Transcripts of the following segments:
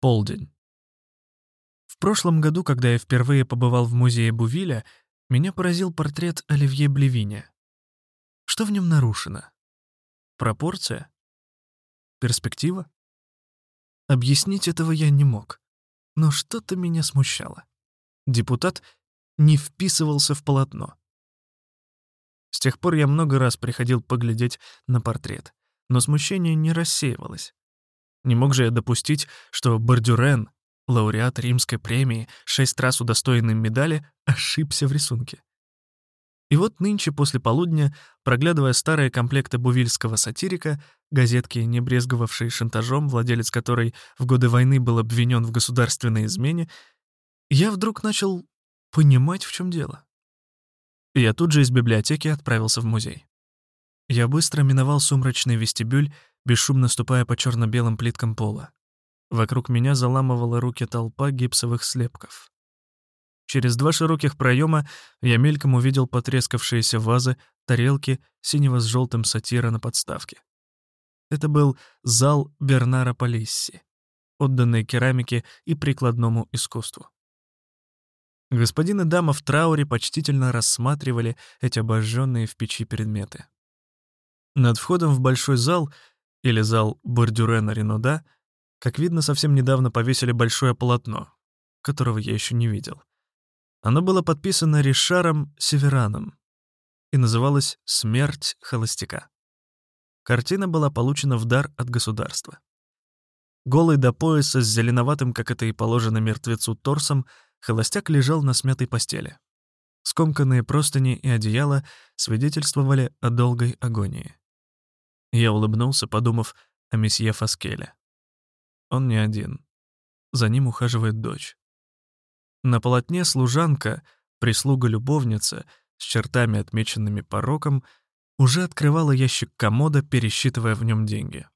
Полдень. В прошлом году, когда я впервые побывал в музее Бувиля, меня поразил портрет Оливье Блевиня. Что в нем нарушено? Пропорция? Перспектива? Объяснить этого я не мог, но что-то меня смущало. Депутат не вписывался в полотно. С тех пор я много раз приходил поглядеть на портрет, но смущение не рассеивалось. Не мог же я допустить, что Бардюрен, лауреат римской премии, шесть раз удостоенный медали, ошибся в рисунке. И вот нынче после полудня, проглядывая старые комплекты бувильского сатирика, газетки, не брезговавшие шантажом, владелец которой в годы войны был обвинен в государственной измене, я вдруг начал понимать, в чем дело. И я тут же из библиотеки отправился в музей. Я быстро миновал сумрачный вестибюль, бесшумно ступая по черно-белым плиткам пола. Вокруг меня заламывала руки толпа гипсовых слепков. Через два широких проема я мельком увидел потрескавшиеся вазы, тарелки синего с желтым сатира на подставке. Это был зал Бернара Полисси, отданный керамике и прикладному искусству. Господин и дама в трауре почтительно рассматривали эти обожженные в печи предметы. Над входом в большой зал, или зал Бордюрена Ренуда, как видно, совсем недавно повесили большое полотно, которого я еще не видел. Оно было подписано Ришаром Севераном и называлось «Смерть холостяка». Картина была получена в дар от государства. Голый до пояса с зеленоватым, как это и положено мертвецу, торсом, холостяк лежал на смятой постели. Скомканные простыни и одеяла свидетельствовали о долгой агонии. Я улыбнулся, подумав о месье Фаскеле. Он не один. За ним ухаживает дочь. На полотне служанка, прислуга-любовница с чертами, отмеченными пороком, уже открывала ящик комода, пересчитывая в нем деньги.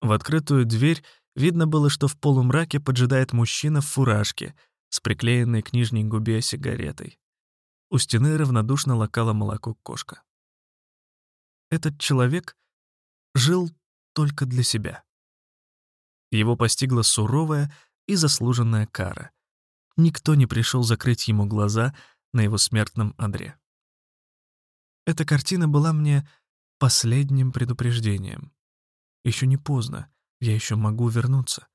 В открытую дверь видно было, что в полумраке поджидает мужчина в фуражке с приклеенной к нижней губе сигаретой. У стены равнодушно лакала молоко кошка. Этот человек жил только для себя. Его постигла суровая и заслуженная кара — Никто не пришел закрыть ему глаза на его смертном одре. Эта картина была мне последним предупреждением. Еще не поздно, я еще могу вернуться.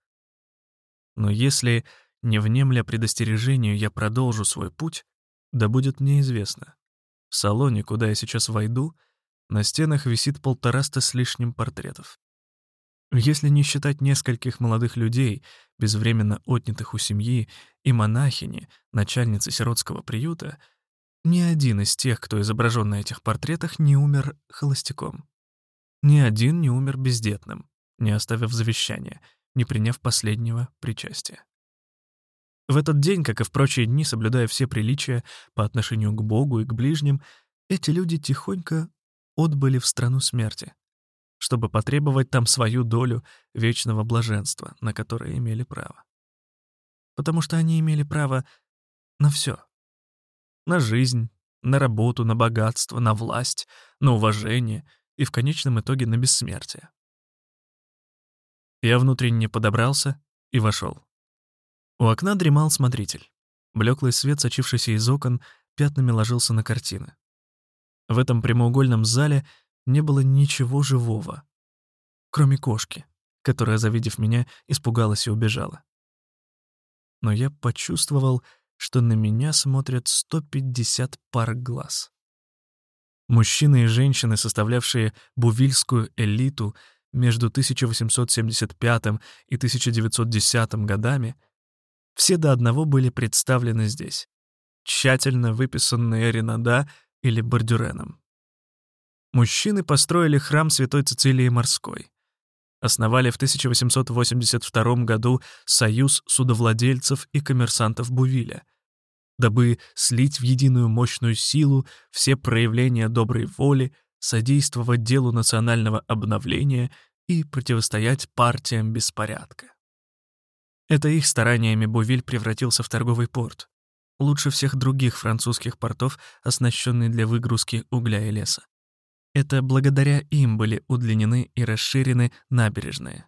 Но если, не внемля предостережению, я продолжу свой путь, да будет мне известно. В салоне, куда я сейчас войду, на стенах висит полтораста с лишним портретов. Если не считать нескольких молодых людей, безвременно отнятых у семьи, и монахини, начальницы сиротского приюта, ни один из тех, кто изображен на этих портретах, не умер холостяком. Ни один не умер бездетным, не оставив завещания, не приняв последнего причастия. В этот день, как и в прочие дни, соблюдая все приличия по отношению к Богу и к ближним, эти люди тихонько отбыли в страну смерти, чтобы потребовать там свою долю вечного блаженства, на которое имели право. Потому что они имели право на все. На жизнь, на работу, на богатство, на власть, на уважение и в конечном итоге на бессмертие. Я внутренне подобрался и вошел. У окна дремал смотритель. Блеклый свет, сочившийся из окон, пятнами ложился на картины. В этом прямоугольном зале не было ничего живого, кроме кошки, которая, завидев меня, испугалась и убежала. Но я почувствовал, что на меня смотрят 150 пар глаз. Мужчины и женщины, составлявшие бувильскую элиту между 1875 и 1910 годами, все до одного были представлены здесь, тщательно выписанные Ренада или Бардюреном. Мужчины построили храм Святой Цицилии Морской. Основали в 1882 году союз судовладельцев и коммерсантов Бувиля, дабы слить в единую мощную силу все проявления доброй воли, содействовать делу национального обновления и противостоять партиям беспорядка. Это их стараниями Бувиль превратился в торговый порт, лучше всех других французских портов, оснащенный для выгрузки угля и леса. Это благодаря им были удлинены и расширены набережные.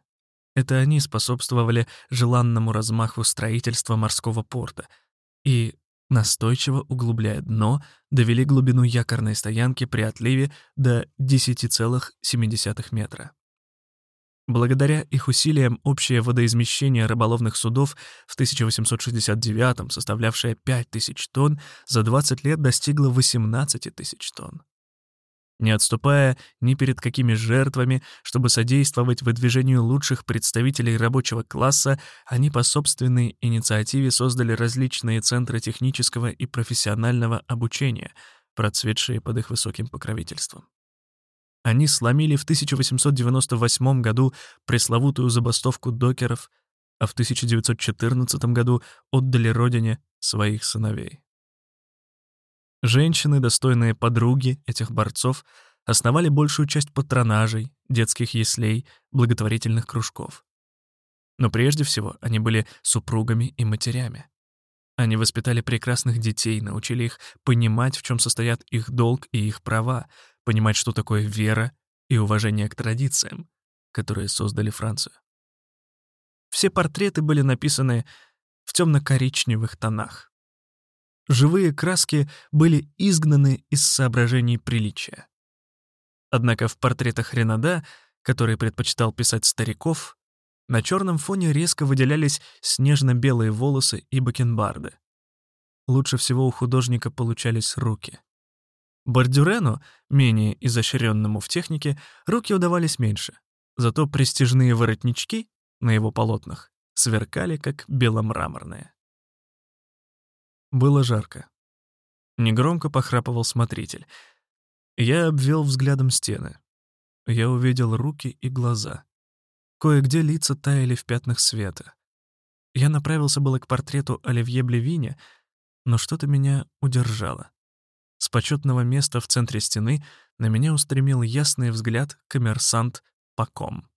Это они способствовали желанному размаху строительства морского порта и, настойчиво углубляя дно, довели глубину якорной стоянки при отливе до 10,7 метра. Благодаря их усилиям общее водоизмещение рыболовных судов в 1869 составлявшее 5000 тонн, за 20 лет достигло 18 тысяч тонн. Не отступая ни перед какими жертвами, чтобы содействовать выдвижению лучших представителей рабочего класса, они по собственной инициативе создали различные центры технического и профессионального обучения, процветшие под их высоким покровительством. Они сломили в 1898 году пресловутую забастовку докеров, а в 1914 году отдали родине своих сыновей. Женщины, достойные подруги этих борцов, основали большую часть патронажей, детских яслей, благотворительных кружков. Но прежде всего они были супругами и матерями. Они воспитали прекрасных детей, научили их понимать, в чем состоят их долг и их права, понимать, что такое вера и уважение к традициям, которые создали Францию. Все портреты были написаны в темно-коричневых тонах. Живые краски были изгнаны из соображений приличия. Однако в портретах Ренада, который предпочитал писать стариков, на черном фоне резко выделялись снежно-белые волосы и бакенбарды. Лучше всего у художника получались руки. Бордюрену, менее изощренному в технике, руки удавались меньше, зато престижные воротнички на его полотнах сверкали, как беломраморные. Было жарко. Негромко похрапывал смотритель. Я обвел взглядом стены. Я увидел руки и глаза. Кое-где лица таяли в пятнах света. Я направился было к портрету Оливье Блевине, но что-то меня удержало. С почетного места в центре стены на меня устремил ясный взгляд коммерсант Паком.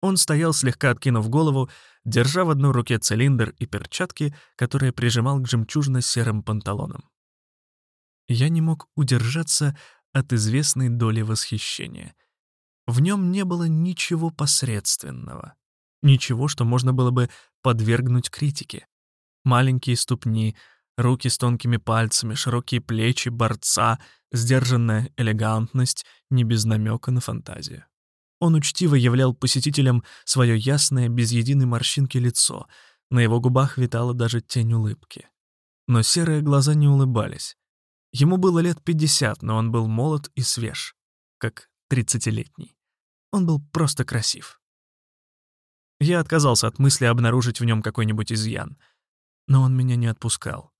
Он стоял, слегка откинув голову, держа в одной руке цилиндр и перчатки, которые прижимал к жемчужно-серым панталонам. Я не мог удержаться от известной доли восхищения. В нем не было ничего посредственного, ничего, что можно было бы подвергнуть критике. Маленькие ступни, Руки с тонкими пальцами, широкие плечи борца, сдержанная элегантность, не без намека на фантазию. Он учтиво являл посетителям свое ясное, без единой морщинки лицо. На его губах витала даже тень улыбки. Но серые глаза не улыбались. Ему было лет пятьдесят, но он был молод и свеж, как тридцатилетний. Он был просто красив. Я отказался от мысли обнаружить в нем какой-нибудь изъян. Но он меня не отпускал.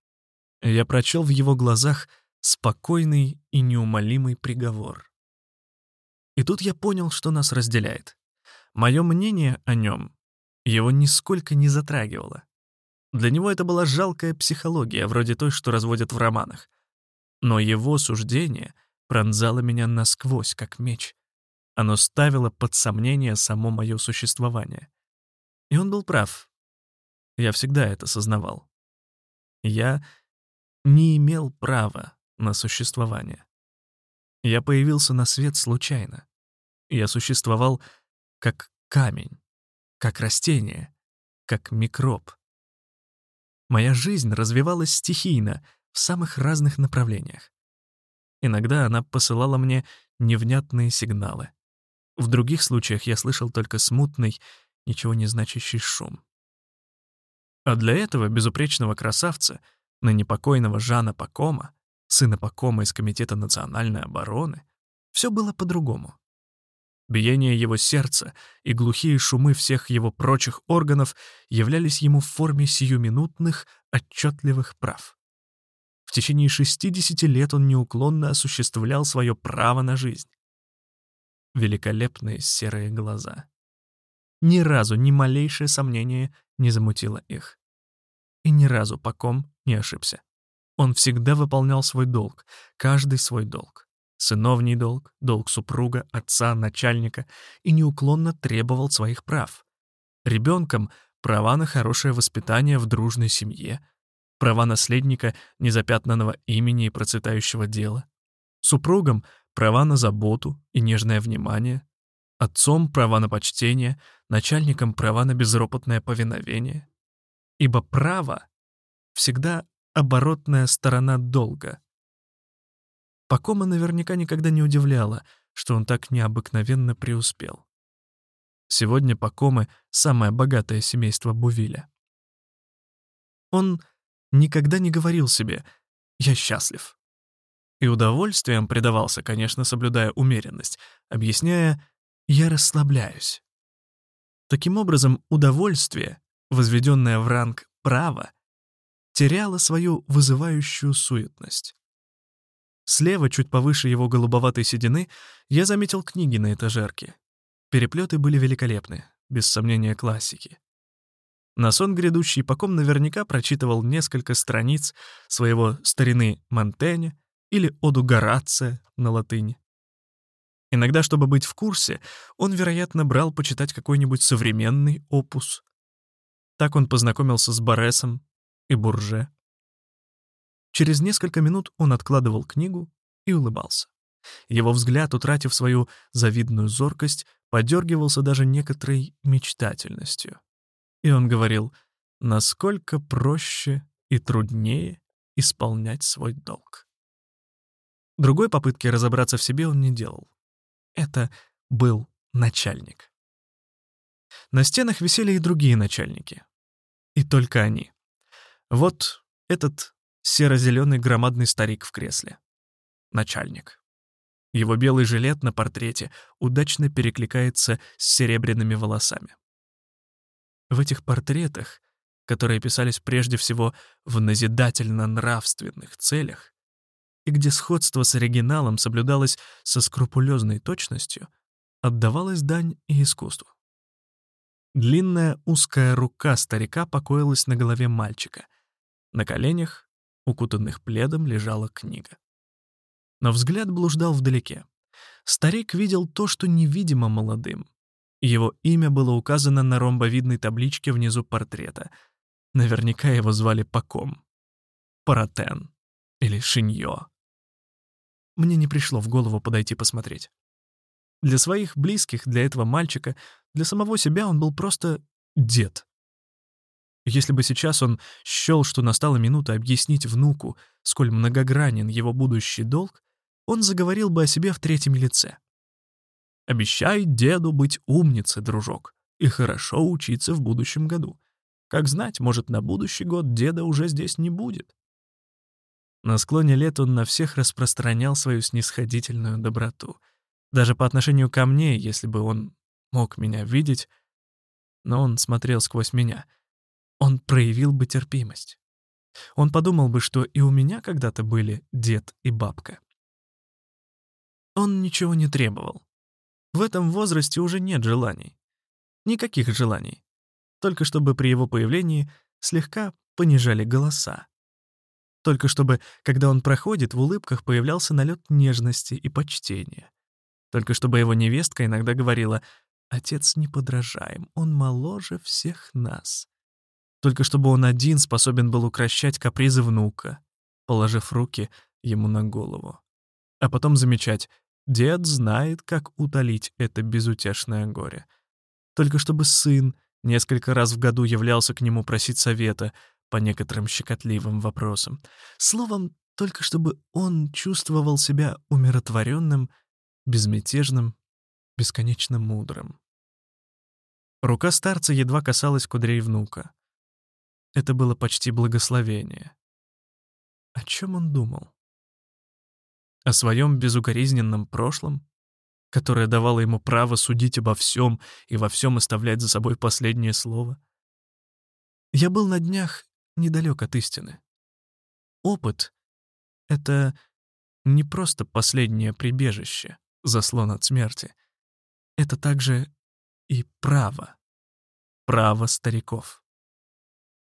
Я прочел в его глазах спокойный и неумолимый приговор. И тут я понял, что нас разделяет. Мое мнение о нем его нисколько не затрагивало. Для него это была жалкая психология, вроде той, что разводят в романах. Но его суждение пронзало меня насквозь, как меч. Оно ставило под сомнение само мое существование. И он был прав. Я всегда это сознавал. Я не имел права на существование. Я появился на свет случайно. Я существовал как камень, как растение, как микроб. Моя жизнь развивалась стихийно в самых разных направлениях. Иногда она посылала мне невнятные сигналы. В других случаях я слышал только смутный, ничего не значащий шум. А для этого безупречного красавца — на непокойного Жана Пакома, сына Пакома из Комитета национальной обороны, все было по-другому. Биение его сердца и глухие шумы всех его прочих органов являлись ему в форме сиюминутных, отчетливых прав. В течение 60 лет он неуклонно осуществлял свое право на жизнь. Великолепные серые глаза. Ни разу ни малейшее сомнение не замутило их. И ни разу Паком не ошибся. Он всегда выполнял свой долг, каждый свой долг. Сыновний долг, долг супруга, отца, начальника, и неуклонно требовал своих прав. Ребенком — права на хорошее воспитание в дружной семье, права наследника незапятнанного имени и процветающего дела. Супругам — права на заботу и нежное внимание, отцом — права на почтение, начальникам права на безропотное повиновение, ибо право всегда оборотная сторона долга. Пакома наверняка никогда не удивляло, что он так необыкновенно преуспел. Сегодня Пакомы — самое богатое семейство Бувиля. Он никогда не говорил себе «я счастлив». И удовольствием предавался, конечно, соблюдая умеренность, объясняя «я расслабляюсь». Таким образом, удовольствие, возведенное в ранг права, теряло свою вызывающую суетность. Слева, чуть повыше его голубоватой седины, я заметил книги на этажерке. Переплеты были великолепны, без сомнения классики. На сон грядущий Паком наверняка прочитывал несколько страниц своего старины Монтэня или Оду Горация на латыни. Иногда, чтобы быть в курсе, он, вероятно, брал почитать какой-нибудь современный опус. Так он познакомился с Боресом и Бурже. Через несколько минут он откладывал книгу и улыбался. Его взгляд, утратив свою завидную зоркость, подергивался даже некоторой мечтательностью. И он говорил, насколько проще и труднее исполнять свой долг. Другой попытки разобраться в себе он не делал. Это был начальник. На стенах висели и другие начальники. И только они. Вот этот серо-зеленый громадный старик в кресле. Начальник. Его белый жилет на портрете удачно перекликается с серебряными волосами. В этих портретах, которые писались прежде всего в назидательно-нравственных целях, и где сходство с оригиналом соблюдалось со скрупулезной точностью, отдавалась дань и искусству. Длинная узкая рука старика покоилась на голове мальчика. На коленях, укутанных пледом, лежала книга. Но взгляд блуждал вдалеке. Старик видел то, что невидимо молодым. Его имя было указано на ромбовидной табличке внизу портрета. Наверняка его звали Паком. Паратен. Или Шиньо. Мне не пришло в голову подойти посмотреть. Для своих близких, для этого мальчика, для самого себя он был просто дед. Если бы сейчас он счел, что настала минута объяснить внуку, сколь многогранен его будущий долг, он заговорил бы о себе в третьем лице. Обещай деду быть умницей, дружок, и хорошо учиться в будущем году. Как знать, может, на будущий год деда уже здесь не будет. На склоне лет он на всех распространял свою снисходительную доброту. Даже по отношению ко мне, если бы он мог меня видеть, но он смотрел сквозь меня. Он проявил бы терпимость. Он подумал бы, что и у меня когда-то были дед и бабка. Он ничего не требовал. В этом возрасте уже нет желаний. Никаких желаний. Только чтобы при его появлении слегка понижали голоса. Только чтобы, когда он проходит, в улыбках появлялся налет нежности и почтения. Только чтобы его невестка иногда говорила «Отец неподражаем, он моложе всех нас». Только чтобы он один способен был укращать капризы внука, положив руки ему на голову. А потом замечать Дед знает, как утолить это безутешное горе. Только чтобы сын несколько раз в году являлся к нему просить совета по некоторым щекотливым вопросам. Словом, только чтобы он чувствовал себя умиротворенным, безмятежным, бесконечно мудрым. Рука старца едва касалась кудрей внука. Это было почти благословение. О чем он думал? о своем безукоризненном прошлом, которое давало ему право судить обо всем и во всем оставлять за собой последнее слово. Я был на днях недалек от истины. Опыт — это не просто последнее прибежище, заслон от смерти. Это также и право. Право стариков.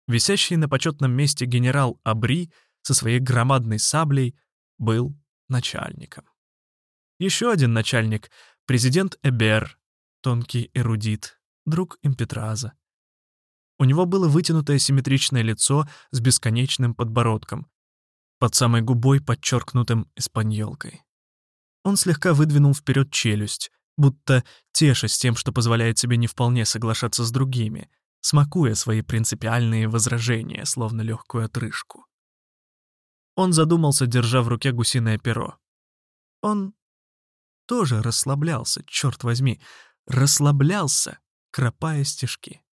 Висящий на почетном месте генерал Абри со своей громадной саблей был начальником. Еще один начальник — президент Эбер, тонкий эрудит, друг импетраза. У него было вытянутое симметричное лицо с бесконечным подбородком, под самой губой, подчеркнутым испаньолкой. Он слегка выдвинул вперед челюсть, будто тешась тем, что позволяет себе не вполне соглашаться с другими, смакуя свои принципиальные возражения, словно легкую отрыжку. Он задумался, держа в руке гусиное перо. Он тоже расслаблялся, черт возьми, расслаблялся, кропая стежки.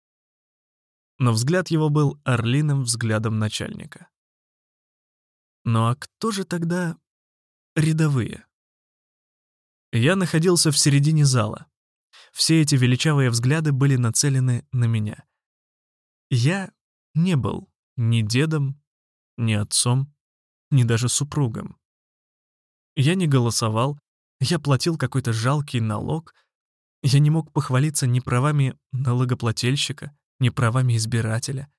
Но взгляд его был орлиным взглядом начальника. Ну а кто же тогда рядовые? Я находился в середине зала. Все эти величавые взгляды были нацелены на меня. Я не был ни дедом, ни отцом, ни даже супругом. Я не голосовал, я платил какой-то жалкий налог, я не мог похвалиться ни правами налогоплательщика, ни правами избирателя,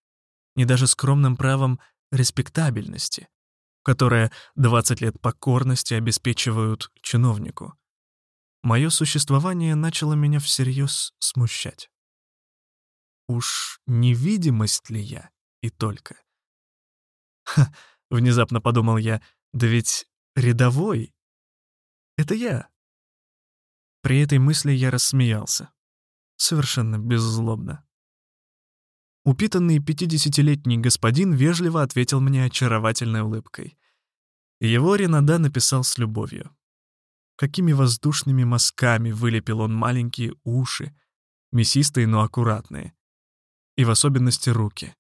ни даже скромным правом респектабельности, которое 20 лет покорности обеспечивают чиновнику. Мое существование начало меня всерьез смущать. Уж невидимость ли я и только? Ха, внезапно подумал я, да ведь рядовой — это я. При этой мысли я рассмеялся. Совершенно беззлобно. Упитанный пятидесятилетний господин вежливо ответил мне очаровательной улыбкой. Его Ренада написал с любовью. Какими воздушными мазками вылепил он маленькие уши, мясистые, но аккуратные. И в особенности руки.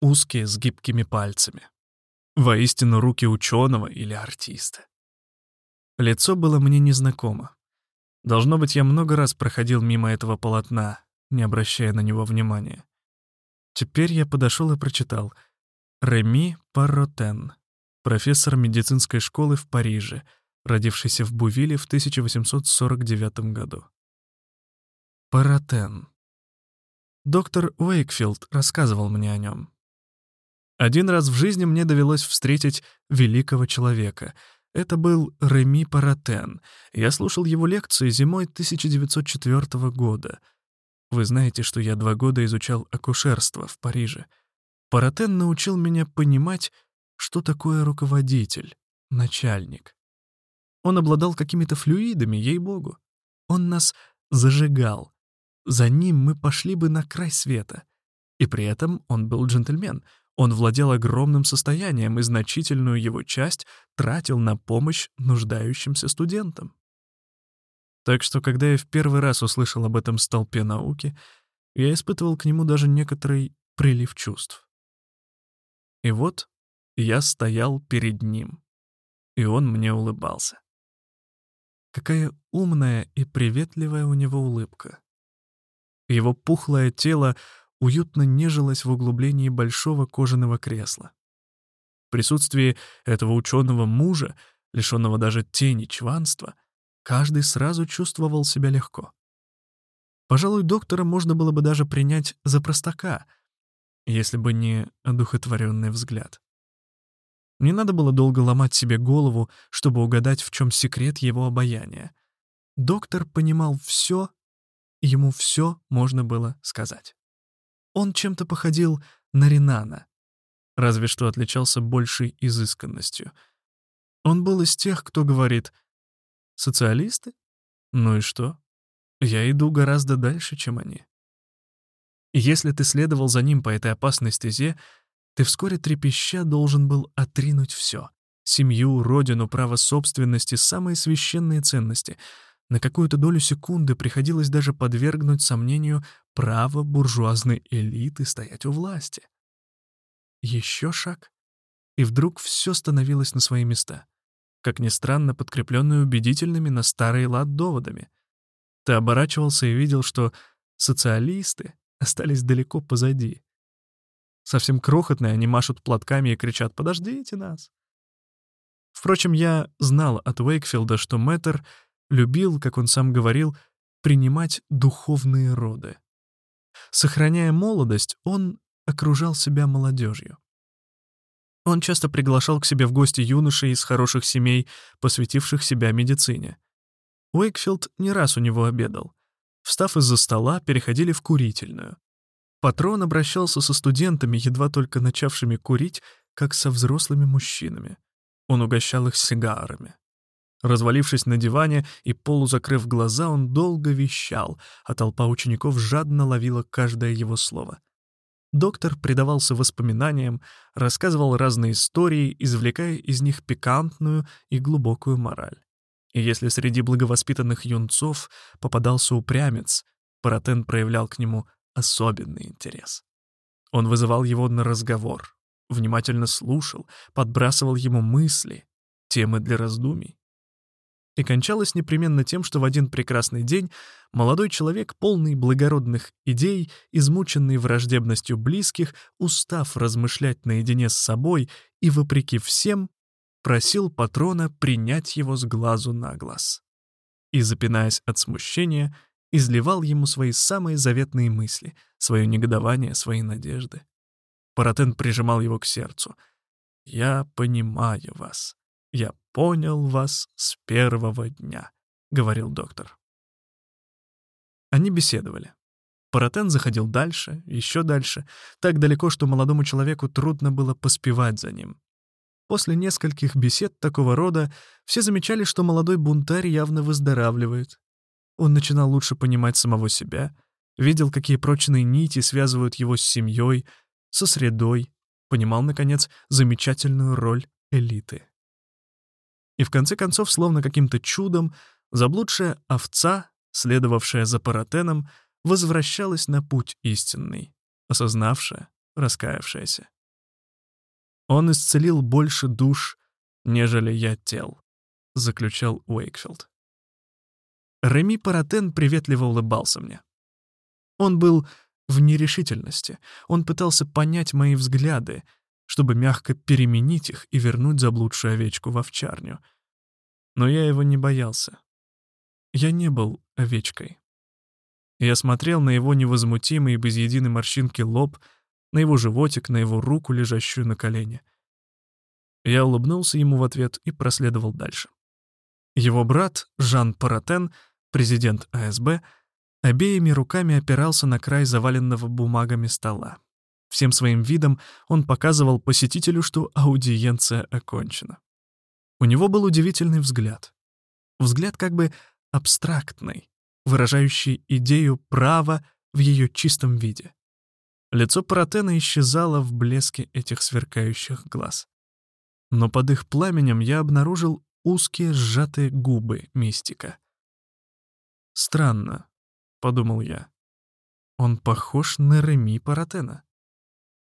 Узкие, с гибкими пальцами. Воистину руки ученого или артиста. Лицо было мне незнакомо. Должно быть, я много раз проходил мимо этого полотна, не обращая на него внимания. Теперь я подошел и прочитал «Реми Парротен, профессор медицинской школы в Париже, родившийся в Бувиле в 1849 году». Парротен. Доктор Уэйкфилд рассказывал мне о нем. Один раз в жизни мне довелось встретить великого человека. Это был Реми Паратен. Я слушал его лекции зимой 1904 года — вы знаете, что я два года изучал акушерство в Париже. Паратен научил меня понимать, что такое руководитель, начальник. Он обладал какими-то флюидами, ей-богу. Он нас зажигал. За ним мы пошли бы на край света. И при этом он был джентльмен. Он владел огромным состоянием и значительную его часть тратил на помощь нуждающимся студентам. Так что, когда я в первый раз услышал об этом столпе науки, я испытывал к нему даже некоторый прилив чувств. И вот я стоял перед ним, и он мне улыбался. Какая умная и приветливая у него улыбка. Его пухлое тело уютно нежилось в углублении большого кожаного кресла. В присутствии этого ученого мужа, лишенного даже тени чванства, Каждый сразу чувствовал себя легко. Пожалуй, доктора можно было бы даже принять за простака, если бы не одухотворенный взгляд. Не надо было долго ломать себе голову, чтобы угадать, в чем секрет его обаяния. Доктор понимал все, ему все можно было сказать. Он чем-то походил на Ринана, разве что отличался большей изысканностью. Он был из тех, кто говорит Социалисты? Ну и что? Я иду гораздо дальше, чем они. если ты следовал за ним по этой опасной стезе, ты вскоре трепеща должен был отринуть все — семью, родину, право собственности, самые священные ценности. На какую-то долю секунды приходилось даже подвергнуть сомнению право буржуазной элиты стоять у власти. Еще шаг, и вдруг все становилось на свои места как ни странно, подкрепленную убедительными на старый лад доводами. Ты оборачивался и видел, что социалисты остались далеко позади. Совсем крохотные они машут платками и кричат «Подождите нас!». Впрочем, я знал от Уэйкфилда, что Мэттер любил, как он сам говорил, принимать духовные роды. Сохраняя молодость, он окружал себя молодежью. Он часто приглашал к себе в гости юношей из хороших семей, посвятивших себя медицине. Уэйкфилд не раз у него обедал. Встав из-за стола, переходили в курительную. Патрон обращался со студентами, едва только начавшими курить, как со взрослыми мужчинами. Он угощал их сигарами. Развалившись на диване и полузакрыв глаза, он долго вещал, а толпа учеников жадно ловила каждое его слово. Доктор предавался воспоминаниям, рассказывал разные истории, извлекая из них пикантную и глубокую мораль. И если среди благовоспитанных юнцов попадался упрямец, Паратен проявлял к нему особенный интерес. Он вызывал его на разговор, внимательно слушал, подбрасывал ему мысли, темы для раздумий и кончалось непременно тем, что в один прекрасный день молодой человек, полный благородных идей, измученный враждебностью близких, устав размышлять наедине с собой и, вопреки всем, просил патрона принять его с глазу на глаз. И, запинаясь от смущения, изливал ему свои самые заветные мысли, свое негодование, свои надежды. Паратен прижимал его к сердцу. «Я понимаю вас. Я понял вас с первого дня», — говорил доктор. Они беседовали. Паратен заходил дальше, еще дальше, так далеко, что молодому человеку трудно было поспевать за ним. После нескольких бесед такого рода все замечали, что молодой бунтарь явно выздоравливает. Он начинал лучше понимать самого себя, видел, какие прочные нити связывают его с семьей, со средой, понимал, наконец, замечательную роль элиты. И в конце концов, словно каким-то чудом, заблудшая овца, следовавшая за Паратеном, возвращалась на путь истинный, осознавшая, раскаявшаяся. «Он исцелил больше душ, нежели я тел», — заключал Уэйкфилд. Реми Паратен приветливо улыбался мне. Он был в нерешительности, он пытался понять мои взгляды — чтобы мягко переменить их и вернуть заблудшую овечку в овчарню. Но я его не боялся. Я не был овечкой. Я смотрел на его невозмутимый и без единой морщинки лоб, на его животик, на его руку, лежащую на колене. Я улыбнулся ему в ответ и проследовал дальше. Его брат, Жан Паратен, президент АСБ, обеими руками опирался на край заваленного бумагами стола. Всем своим видом он показывал посетителю, что аудиенция окончена. У него был удивительный взгляд. Взгляд как бы абстрактный, выражающий идею права в ее чистом виде. Лицо Паратена исчезало в блеске этих сверкающих глаз. Но под их пламенем я обнаружил узкие сжатые губы мистика. «Странно», — подумал я. «Он похож на Реми Паратена».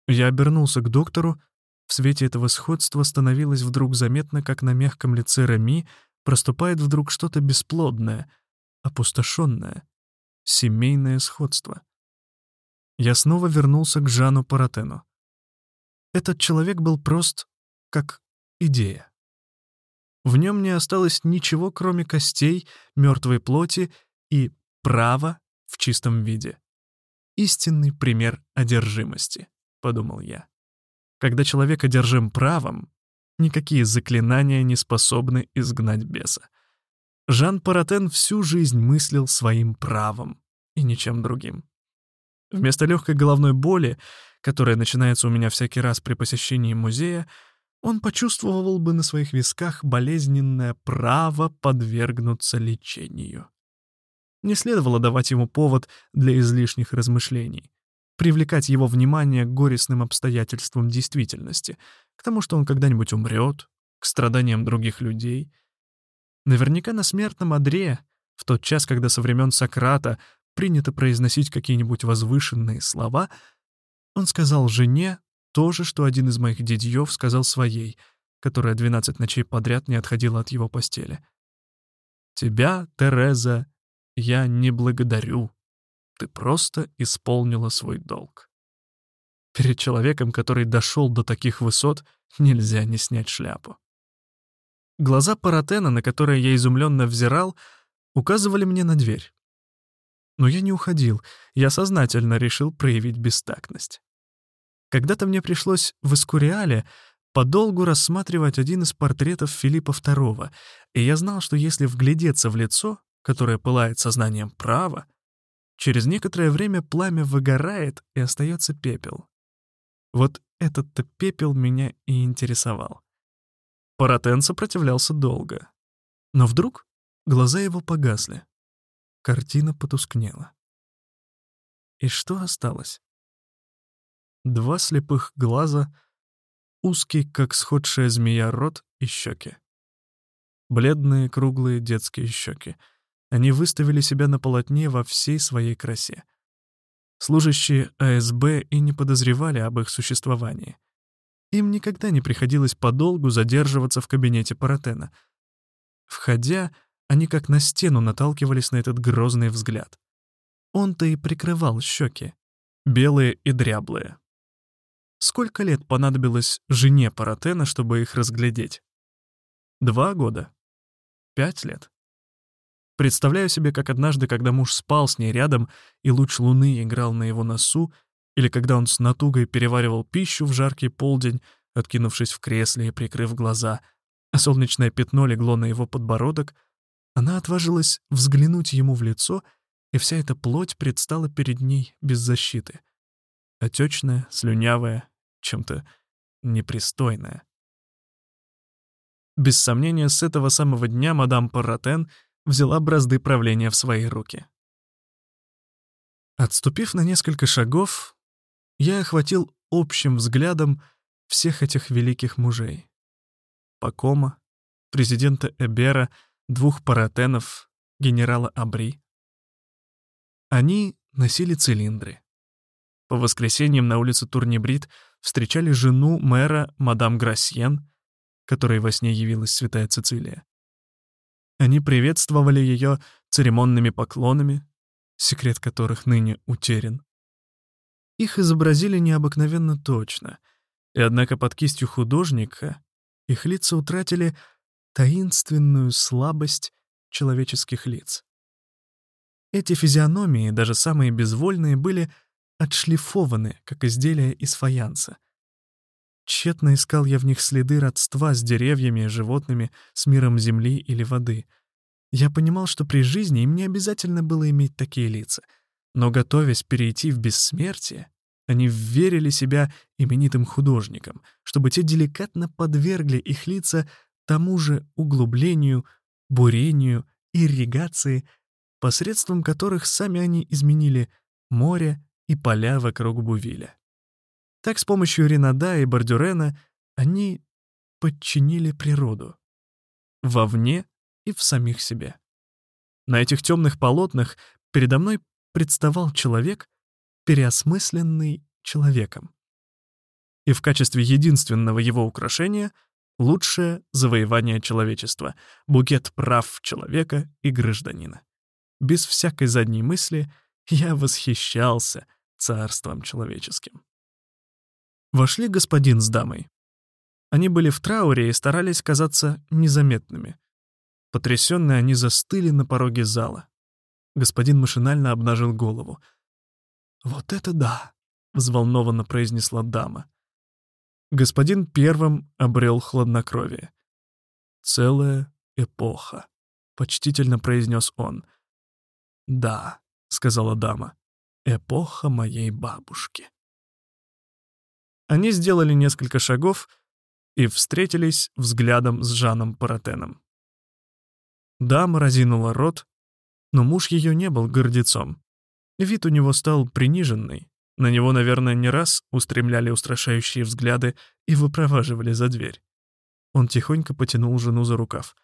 Я обернулся к доктору. В свете этого сходства становилось вдруг заметно, как на мягком лице Рами проступает вдруг что-то бесплодное, опустошенное, семейное сходство. Я снова вернулся к Жану Паратену. Этот человек был прост, как идея. В нем не осталось ничего, кроме костей, мертвой плоти и права в чистом виде. Истинный пример одержимости. — подумал я. Когда человек одержим правом, никакие заклинания не способны изгнать беса. Жан Паратен всю жизнь мыслил своим правом и ничем другим. Вместо легкой головной боли, которая начинается у меня всякий раз при посещении музея, он почувствовал бы на своих висках болезненное право подвергнуться лечению. Не следовало давать ему повод для излишних размышлений привлекать его внимание к горестным обстоятельствам действительности, к тому, что он когда-нибудь умрет, к страданиям других людей. Наверняка на смертном одре, в тот час, когда со времен Сократа принято произносить какие-нибудь возвышенные слова, он сказал жене то же, что один из моих дядьев сказал своей, которая двенадцать ночей подряд не отходила от его постели. «Тебя, Тереза, я не благодарю ты просто исполнила свой долг. Перед человеком, который дошел до таких высот, нельзя не снять шляпу. Глаза Паратена, на которые я изумленно взирал, указывали мне на дверь. Но я не уходил, я сознательно решил проявить бестактность. Когда-то мне пришлось в Эскуриале подолгу рассматривать один из портретов Филиппа II, и я знал, что если вглядеться в лицо, которое пылает сознанием права, Через некоторое время пламя выгорает, и остается пепел. Вот этот-то пепел меня и интересовал. Паратен сопротивлялся долго. Но вдруг глаза его погасли. Картина потускнела. И что осталось? Два слепых глаза, узкий, как сходшая змея, рот и щеки. Бледные круглые детские щеки. Они выставили себя на полотне во всей своей красе. Служащие АСБ и не подозревали об их существовании. Им никогда не приходилось подолгу задерживаться в кабинете Паратена. Входя, они как на стену наталкивались на этот грозный взгляд. Он-то и прикрывал щеки, белые и дряблые. Сколько лет понадобилось жене Паратена, чтобы их разглядеть? Два года? Пять лет? Представляю себе, как однажды, когда муж спал с ней рядом, и луч луны играл на его носу, или когда он с натугой переваривал пищу в жаркий полдень, откинувшись в кресле и прикрыв глаза, а солнечное пятно легло на его подбородок, она отважилась взглянуть ему в лицо, и вся эта плоть предстала перед ней без защиты. Отечная, слюнявая, чем-то непристойное. Без сомнения, с этого самого дня мадам Паратен взяла бразды правления в свои руки. Отступив на несколько шагов, я охватил общим взглядом всех этих великих мужей. Пакома, президента Эбера, двух паратенов, генерала Абри. Они носили цилиндры. По воскресеньям на улице Турнибрид встречали жену мэра мадам Грассьен, которой во сне явилась святая Цицилия. Они приветствовали ее церемонными поклонами, секрет которых ныне утерян. Их изобразили необыкновенно точно, и однако под кистью художника их лица утратили таинственную слабость человеческих лиц. Эти физиономии, даже самые безвольные, были отшлифованы, как изделия из фаянса. Тщетно искал я в них следы родства с деревьями, животными, с миром земли или воды. Я понимал, что при жизни им не обязательно было иметь такие лица, но, готовясь перейти в бессмертие, они верили себя именитым художникам, чтобы те деликатно подвергли их лица тому же углублению, бурению, ирригации, посредством которых сами они изменили море, и поля вокруг Бувиля. Так с помощью Ренада и Бардюрена они подчинили природу. Вовне и в самих себе. На этих темных полотнах передо мной представал человек, переосмысленный человеком. И в качестве единственного его украшения — лучшее завоевание человечества, букет прав человека и гражданина. Без всякой задней мысли я восхищался — царством человеческим. Вошли господин с дамой. Они были в трауре и старались казаться незаметными. Потрясенные они застыли на пороге зала. Господин машинально обнажил голову. «Вот это да!» — взволнованно произнесла дама. Господин первым обрел хладнокровие. «Целая эпоха», — почтительно произнес он. «Да», — сказала дама, Эпоха моей бабушки. Они сделали несколько шагов и встретились взглядом с Жаном Паратеном. Дама разинула рот, но муж ее не был гордецом. Вид у него стал приниженный. На него, наверное, не раз устремляли устрашающие взгляды и выпроваживали за дверь. Он тихонько потянул жену за рукав.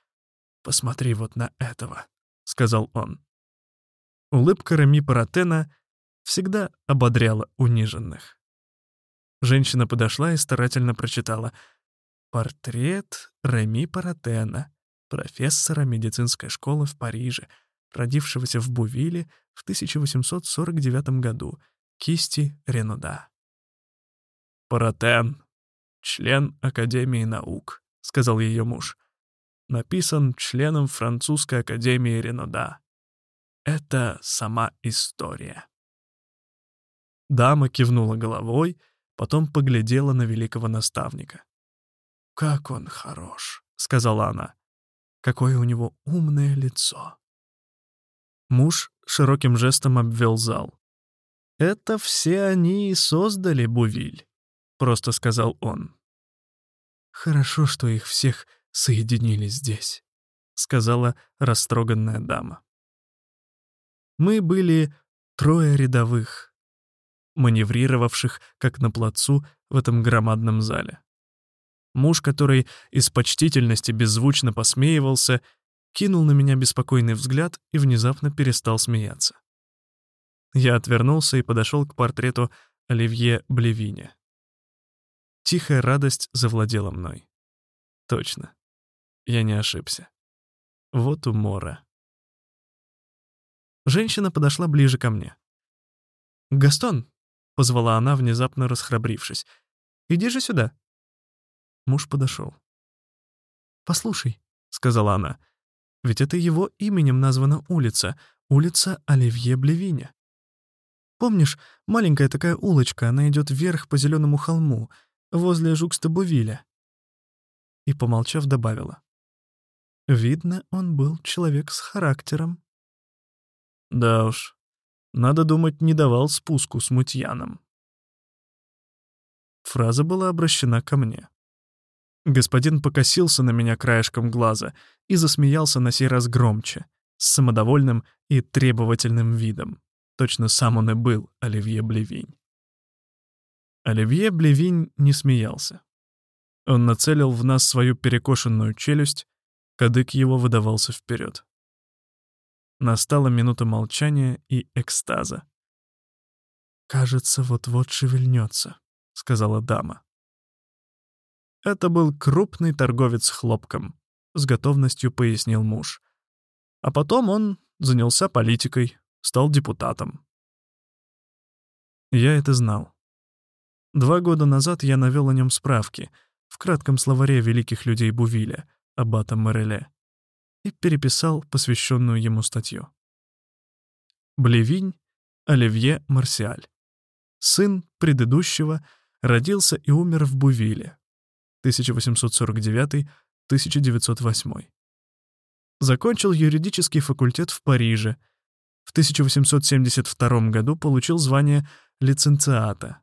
«Посмотри вот на этого», — сказал он. Улыбка Реми Паратена всегда ободряла униженных. Женщина подошла и старательно прочитала «Портрет Реми Паратена, профессора медицинской школы в Париже, родившегося в Бувиле в 1849 году, кисти Ренуда». «Паратен, член Академии наук», — сказал ее муж. «Написан членом французской Академии Ренуда. Это сама история». Дама кивнула головой, потом поглядела на великого наставника. «Как он хорош», — сказала она. «Какое у него умное лицо». Муж широким жестом обвел зал. «Это все они и создали Бувиль», — просто сказал он. «Хорошо, что их всех соединили здесь». сказала растроганная дама. Мы были трое рядовых, маневрировавших, как на плацу, в этом громадном зале. Муж, который из почтительности беззвучно посмеивался, кинул на меня беспокойный взгляд и внезапно перестал смеяться. Я отвернулся и подошел к портрету Оливье Блевине. Тихая радость завладела мной. Точно. Я не ошибся. Вот умора. Женщина подошла ближе ко мне. «Гастон!» — позвала она, внезапно расхрабрившись. «Иди же сюда!» Муж подошел. «Послушай», — сказала она, — «ведь это его именем названа улица, улица Оливье Блевиня. Помнишь, маленькая такая улочка, она идет вверх по зеленому холму, возле Жукстабувиля?» И, помолчав, добавила. «Видно, он был человек с характером». «Да уж, надо думать, не давал спуску с мутьяном». Фраза была обращена ко мне. Господин покосился на меня краешком глаза и засмеялся на сей раз громче, с самодовольным и требовательным видом. Точно сам он и был, Оливье Блевинь. Оливье Блевинь не смеялся. Он нацелил в нас свою перекошенную челюсть, кадык его выдавался вперед. Настала минута молчания и экстаза. «Кажется, вот-вот шевельнется», — сказала дама. Это был крупный торговец хлопком, с готовностью пояснил муж. А потом он занялся политикой, стал депутатом. Я это знал. Два года назад я навел о нем справки в кратком словаре великих людей Бувиля, аббата Мореле, и переписал посвященную ему статью. Блевинь Оливье Марсиаль. Сын предыдущего родился и умер в Бувиле. 1849-1908. Закончил юридический факультет в Париже, в 1872 году получил звание лиценциата.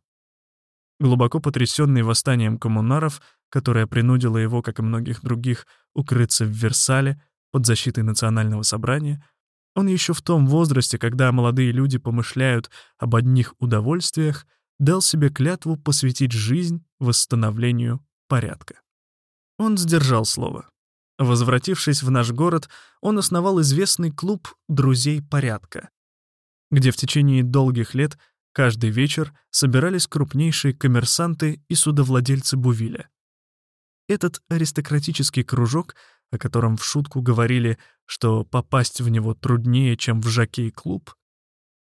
Глубоко потрясенный восстанием коммунаров, которое принудило его, как и многих других, укрыться в Версале под защитой национального собрания, он еще в том возрасте, когда молодые люди помышляют об одних удовольствиях, дал себе клятву посвятить жизнь восстановлению порядка. Он сдержал слово. Возвратившись в наш город, он основал известный клуб «Друзей порядка», где в течение долгих лет каждый вечер собирались крупнейшие коммерсанты и судовладельцы Бувиля. Этот аристократический кружок, о котором в шутку говорили, что попасть в него труднее, чем в жокей-клуб,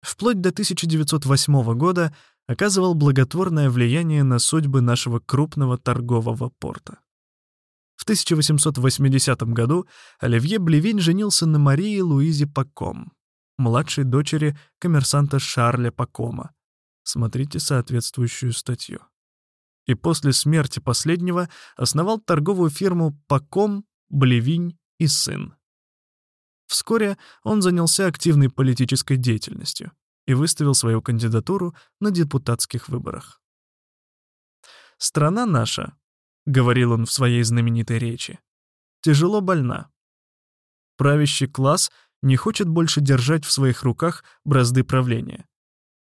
вплоть до 1908 года оказывал благотворное влияние на судьбы нашего крупного торгового порта. В 1880 году Оливье Блевинь женился на Марии Луизе Паком, младшей дочери коммерсанта Шарля Пакома. Смотрите соответствующую статью. И после смерти последнего основал торговую фирму Паком, Блевинь и сын. Вскоре он занялся активной политической деятельностью и выставил свою кандидатуру на депутатских выборах. Страна наша — говорил он в своей знаменитой речи, — «тяжело больна. Правящий класс не хочет больше держать в своих руках бразды правления.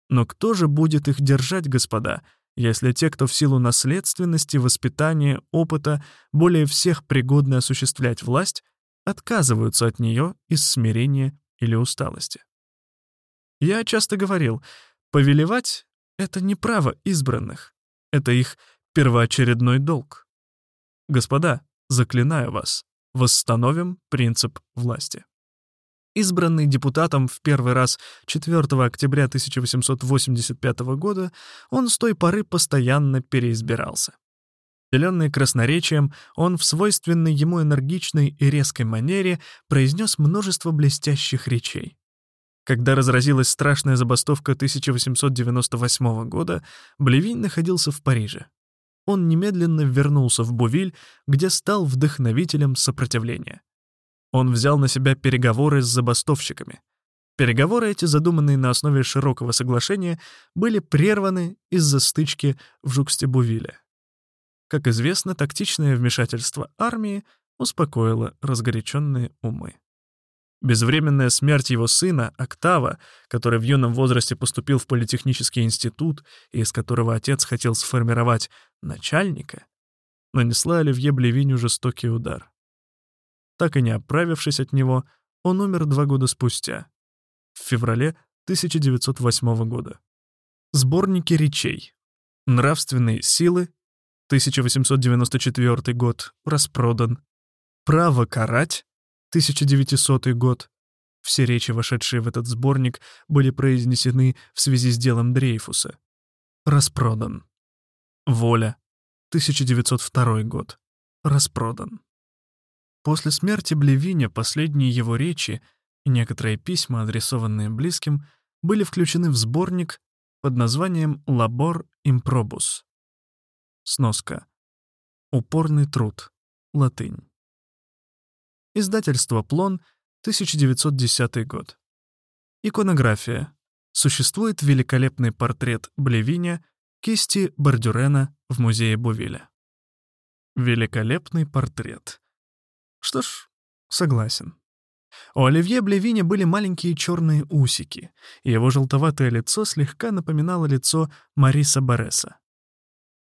Но кто же будет их держать, господа, если те, кто в силу наследственности, воспитания, опыта более всех пригодны осуществлять власть, отказываются от нее из смирения или усталости? Я часто говорил, повелевать — это не право избранных, это их первоочередной долг. Господа, заклинаю вас, восстановим принцип власти. Избранный депутатом в первый раз 4 октября 1885 года, он с той поры постоянно переизбирался. Деленный красноречием, он в свойственной ему энергичной и резкой манере произнес множество блестящих речей. Когда разразилась страшная забастовка 1898 года, Блевинь находился в Париже он немедленно вернулся в Бувиль, где стал вдохновителем сопротивления. Он взял на себя переговоры с забастовщиками. Переговоры эти, задуманные на основе широкого соглашения, были прерваны из-за стычки в Жуксте-Бувиле. Как известно, тактичное вмешательство армии успокоило разгоряченные умы. Безвременная смерть его сына, Октава, который в юном возрасте поступил в политехнический институт и из которого отец хотел сформировать начальника, нанесла Оливье Блевиню жестокий удар. Так и не оправившись от него, он умер два года спустя, в феврале 1908 года. Сборники речей. Нравственные силы, 1894 год, распродан. Право карать, 1900 год. Все речи, вошедшие в этот сборник, были произнесены в связи с делом Дрейфуса. Распродан. Воля, 1902 год. Распродан. После смерти Блевиня последние его речи и некоторые письма, адресованные близким, были включены в сборник под названием «Лабор импробус». Сноска. Упорный труд. Латынь. Издательство «Плон», 1910 год. Иконография. Существует великолепный портрет Блевиня кисти Бардюрена в музее Бувиля. Великолепный портрет. Что ж, согласен. У Оливье Блевиня были маленькие черные усики, и его желтоватое лицо слегка напоминало лицо Мариса Бореса.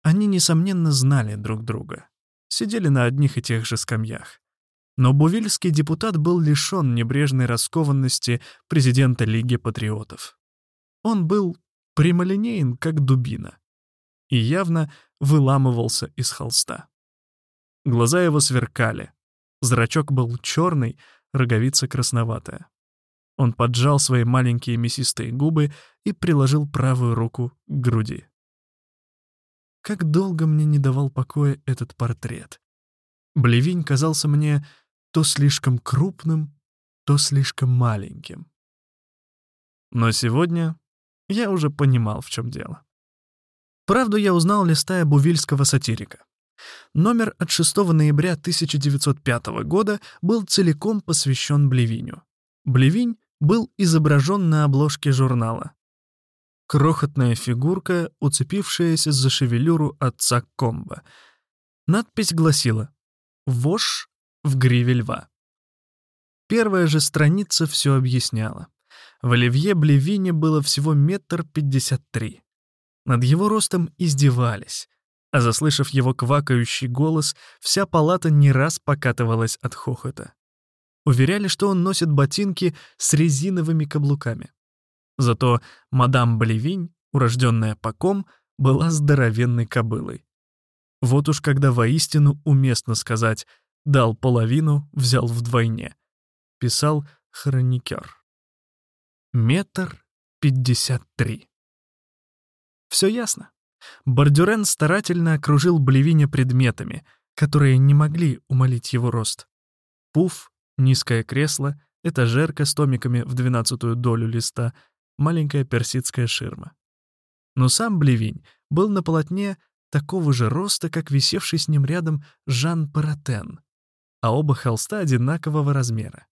Они, несомненно, знали друг друга, сидели на одних и тех же скамьях. Но бувильский депутат был лишен небрежной раскованности президента Лиги патриотов. Он был прямолинеен, как дубина, и явно выламывался из холста. Глаза его сверкали. Зрачок был черный, роговица красноватая. Он поджал свои маленькие мясистые губы и приложил правую руку к груди. Как долго мне не давал покоя этот портрет. Блевинь казался мне то слишком крупным, то слишком маленьким. Но сегодня я уже понимал, в чем дело. Правду я узнал, листая бувильского сатирика. Номер от 6 ноября 1905 года был целиком посвящен Блевиню. Блевинь был изображен на обложке журнала. Крохотная фигурка, уцепившаяся за шевелюру отца Комба. Надпись гласила «Вошь в гриве льва». Первая же страница все объясняла. В Оливье Блевине было всего метр пятьдесят три. Над его ростом издевались, а заслышав его квакающий голос, вся палата не раз покатывалась от хохота. Уверяли, что он носит ботинки с резиновыми каблуками. Зато мадам Блевинь, урожденная Паком, была здоровенной кобылой. Вот уж когда воистину уместно сказать «дал половину, взял вдвойне», писал хроникер. Метр пятьдесят три. Все ясно. Бардюрен старательно окружил Блевиня предметами, которые не могли умолить его рост. Пуф, низкое кресло, этажерка с томиками в двенадцатую долю листа, маленькая персидская ширма. Но сам Блевинь был на полотне такого же роста, как висевший с ним рядом Жан Паратен, а оба холста одинакового размера.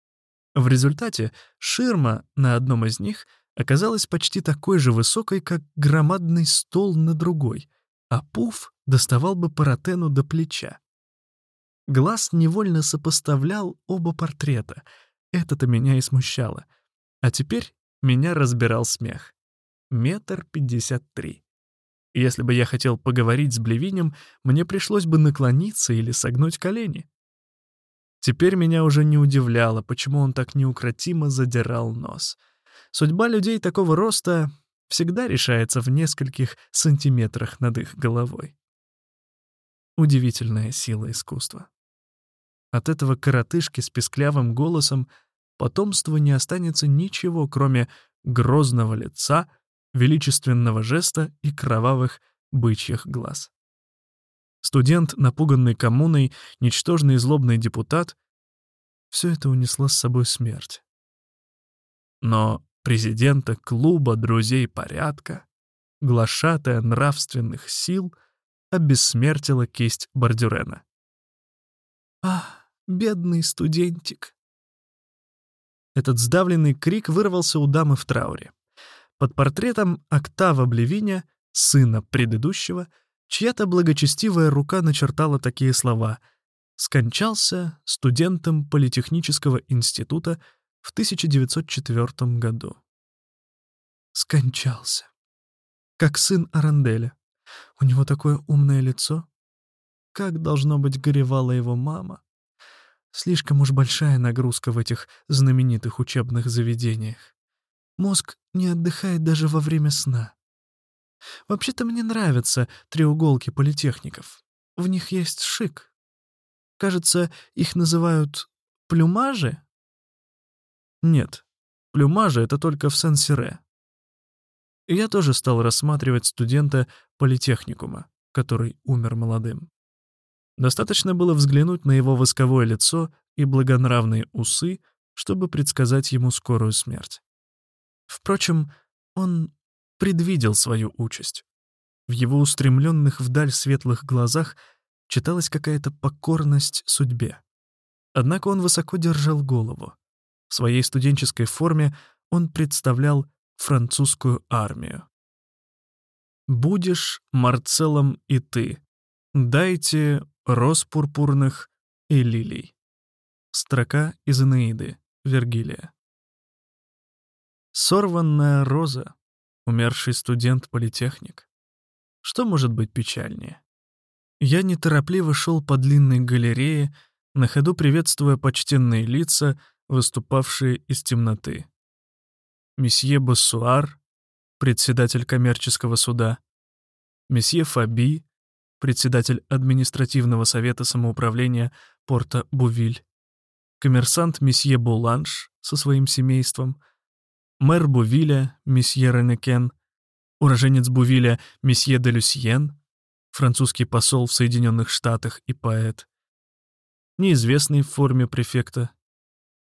В результате ширма на одном из них оказалась почти такой же высокой, как громадный стол на другой, а пуф доставал бы Паратену до плеча. Глаз невольно сопоставлял оба портрета. Это-то меня и смущало. А теперь меня разбирал смех. Метр пятьдесят три. Если бы я хотел поговорить с Блевинем, мне пришлось бы наклониться или согнуть колени. Теперь меня уже не удивляло, почему он так неукротимо задирал нос — Судьба людей такого роста всегда решается в нескольких сантиметрах над их головой. Удивительная сила искусства. От этого коротышки с песклявым голосом потомству не останется ничего, кроме грозного лица, величественного жеста и кровавых бычьих глаз. Студент, напуганный коммуной, ничтожный и злобный депутат — все это унесло с собой смерть. Но президента клуба друзей порядка, глашатая нравственных сил, обессмертила кисть Бардюрена. «Ах, бедный студентик!» Этот сдавленный крик вырвался у дамы в трауре. Под портретом Октава Блевиня, сына предыдущего, чья-то благочестивая рука начертала такие слова скончался студентом Политехнического института в 1904 году. Скончался. Как сын Аранделя. У него такое умное лицо. Как, должно быть, горевала его мама. Слишком уж большая нагрузка в этих знаменитых учебных заведениях. Мозг не отдыхает даже во время сна. Вообще-то мне нравятся треуголки политехников. В них есть шик. Кажется, их называют плюмажи? Нет, плюмажи — это только в Сен-Сире. Я тоже стал рассматривать студента политехникума, который умер молодым. Достаточно было взглянуть на его восковое лицо и благонравные усы, чтобы предсказать ему скорую смерть. Впрочем, он предвидел свою участь. В его устремленных вдаль светлых глазах читалась какая-то покорность судьбе. Однако он высоко держал голову. В своей студенческой форме он представлял французскую армию. «Будешь Марцеллом и ты. Дайте роз пурпурных и лилий». Строка из Энеиды, Вергилия. Сорванная роза, умерший студент-политехник. Что может быть печальнее? Я неторопливо шел по длинной галерее, на ходу приветствуя почтенные лица, выступавшие из темноты. Месье Боссуар, председатель коммерческого суда, месье Фаби, председатель административного совета самоуправления порта Бувиль, коммерсант месье Буланш со своим семейством, мэр Бувиля, месье Ренекен, уроженец Бувиля, месье де Люсьен, французский посол в Соединенных Штатах и поэт, неизвестный в форме префекта,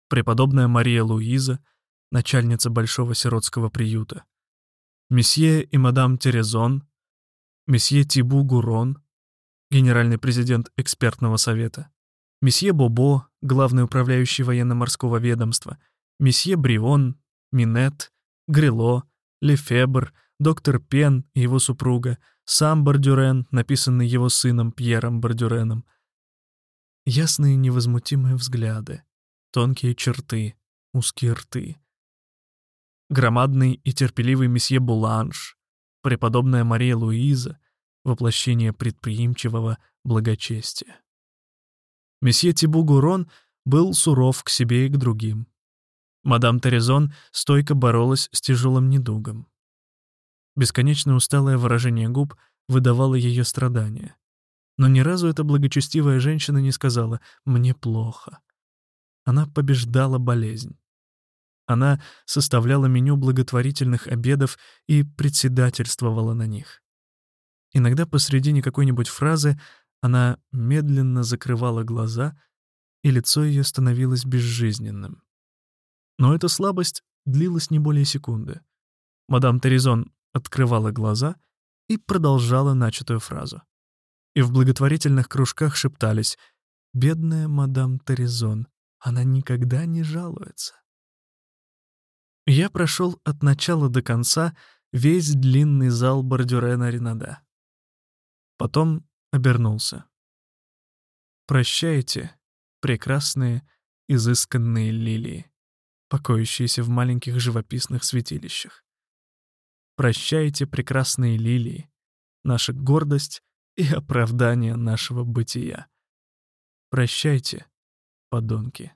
преподобная Мария Луиза, начальница Большого сиротского приюта, месье и мадам Терезон, месье Тибу Гурон, генеральный президент экспертного совета, месье Бобо, главный управляющий военно-морского ведомства, месье Брион, Минет, Грило, Лефебр, доктор Пен и его супруга, сам Бардюрен, написанный его сыном Пьером Бардюреном. Ясные невозмутимые взгляды, тонкие черты, узкие рты. Громадный и терпеливый месье Буланш, преподобная Мария Луиза, воплощение предприимчивого благочестия. Месье Тибугурон был суров к себе и к другим. Мадам Терезон стойко боролась с тяжелым недугом. Бесконечно усталое выражение губ выдавало ее страдания. Но ни разу эта благочестивая женщина не сказала «мне плохо». Она побеждала болезнь. Она составляла меню благотворительных обедов и председательствовала на них. Иногда посредине какой-нибудь фразы она медленно закрывала глаза, и лицо ее становилось безжизненным. Но эта слабость длилась не более секунды. Мадам Терезон открывала глаза и продолжала начатую фразу. И в благотворительных кружках шептались «Бедная мадам Терезон, она никогда не жалуется». Я прошел от начала до конца весь длинный зал Бордюрена Ренада. Потом обернулся. «Прощайте, прекрасные, изысканные лилии, покоящиеся в маленьких живописных святилищах. Прощайте, прекрасные лилии, наша гордость и оправдание нашего бытия. Прощайте, подонки.